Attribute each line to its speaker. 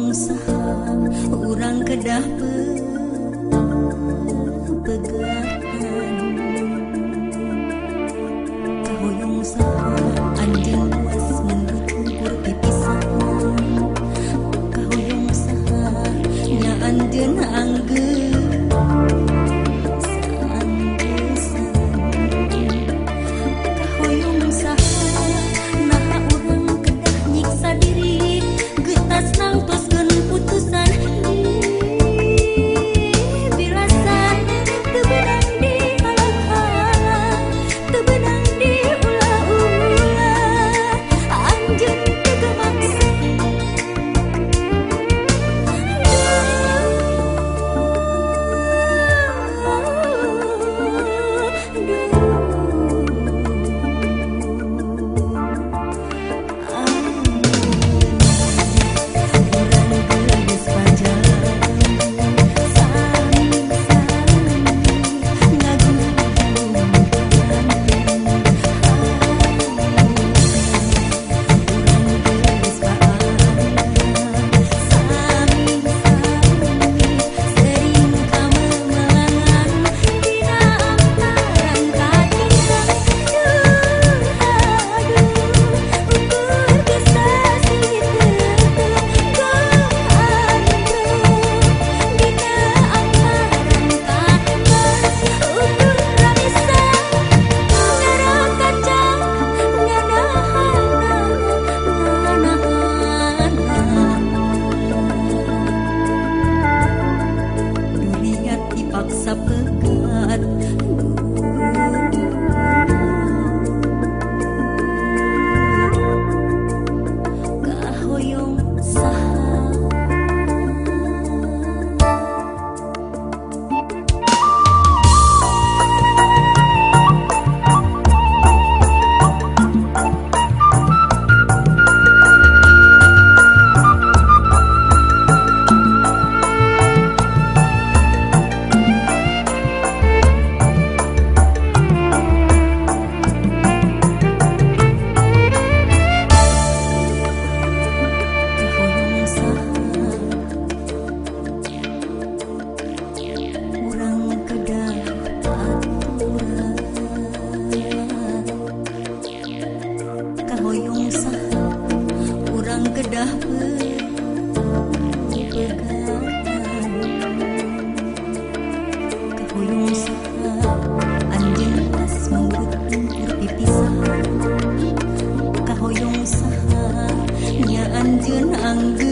Speaker 1: Orang sahan urang kedah pe pegang 안 그.